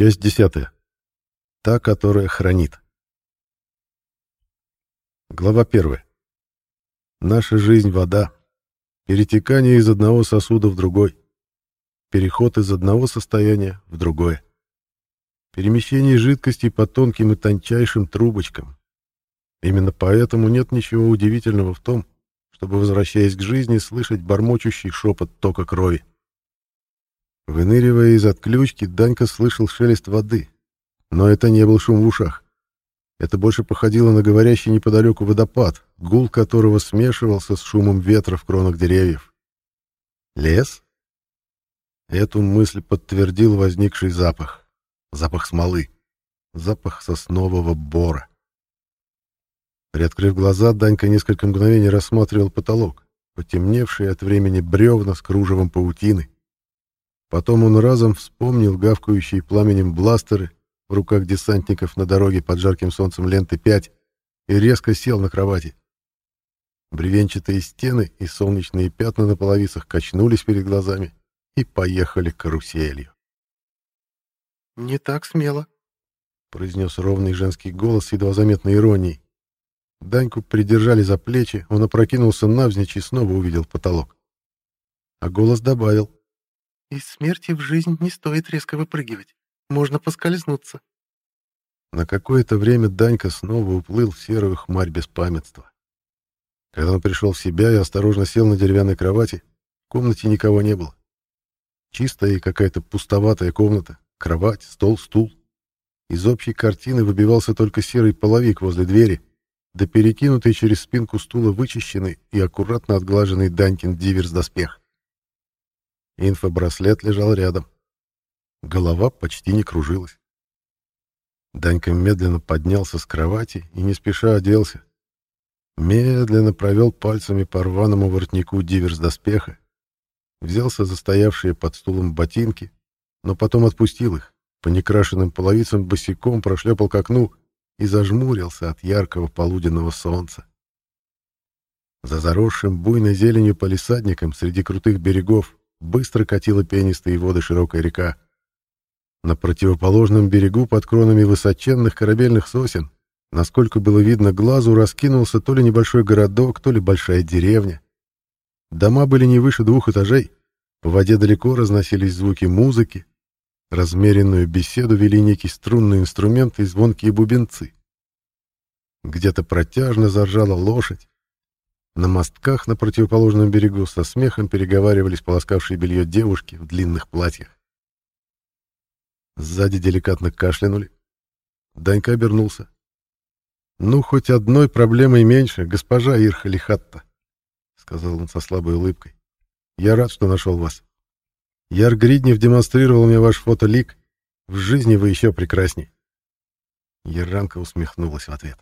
Часть десятая. Та, которая хранит. Глава первая. Наша жизнь — вода. Перетекание из одного сосуда в другой. Переход из одного состояния в другое. Перемещение жидкостей по тонким и тончайшим трубочкам. Именно поэтому нет ничего удивительного в том, чтобы, возвращаясь к жизни, слышать бормочущий шепот тока крови. Выныривая из отключки, Данька слышал шелест воды, но это не был шум в ушах. Это больше походило на говорящий неподалеку водопад, гул которого смешивался с шумом ветра в кронах деревьев. Лес? Эту мысль подтвердил возникший запах. Запах смолы. Запах соснового бора. Приоткрыв глаза, Данька несколько мгновений рассматривал потолок, потемневший от времени бревна с кружевом паутины. Потом он разом вспомнил гавкающие пламенем бластеры в руках десантников на дороге под жарким солнцем ленты 5 и резко сел на кровати. Бревенчатые стены и солнечные пятна на половицах качнулись перед глазами и поехали каруселью. «Не так смело», — произнес ровный женский голос с едва заметной иронией. Даньку придержали за плечи, он опрокинулся навзничь и снова увидел потолок. А голос добавил. «Из смерти в жизнь не стоит резко выпрыгивать. Можно поскользнуться. На какое-то время Данька снова уплыл в серую хмарь беспамятства. Когда он пришел в себя и осторожно сел на деревянной кровати, в комнате никого не было. Чистая и какая-то пустоватая комната, кровать, стол, стул. Из общей картины выбивался только серый половик возле двери, да перекинутый через спинку стула вычищенный и аккуратно отглаженный Данькин диверс-доспех. Инфобраслет лежал рядом. Голова почти не кружилась. Данька медленно поднялся с кровати и не спеша оделся. Медленно провел пальцами по рваному воротнику диверс-доспеха, взялся за стоявшие под стулом ботинки, но потом отпустил их, по некрашенным половицам босиком прошлепал к окну и зажмурился от яркого полуденного солнца. За заросшим буйной зеленью полисадником среди крутых берегов быстро катила пенистые воды широкая река. На противоположном берегу под кронами высоченных корабельных сосен, насколько было видно глазу, раскинулся то ли небольшой городок, то ли большая деревня. Дома были не выше двух этажей, по воде далеко разносились звуки музыки, размеренную беседу вели некий струнный инструмент и звонкие бубенцы. Где-то протяжно заржала лошадь. На мостках на противоположном берегу со смехом переговаривались полоскавшие белье девушки в длинных платьях. Сзади деликатно кашлянули. Данька обернулся. «Ну, хоть одной проблемой меньше, госпожа Ирха Лихатта», — сказал он со слабой улыбкой. «Я рад, что нашел вас. Яр Гриднев демонстрировал мне ваш фотолик. В жизни вы еще прекрасней». Яранка усмехнулась в ответ.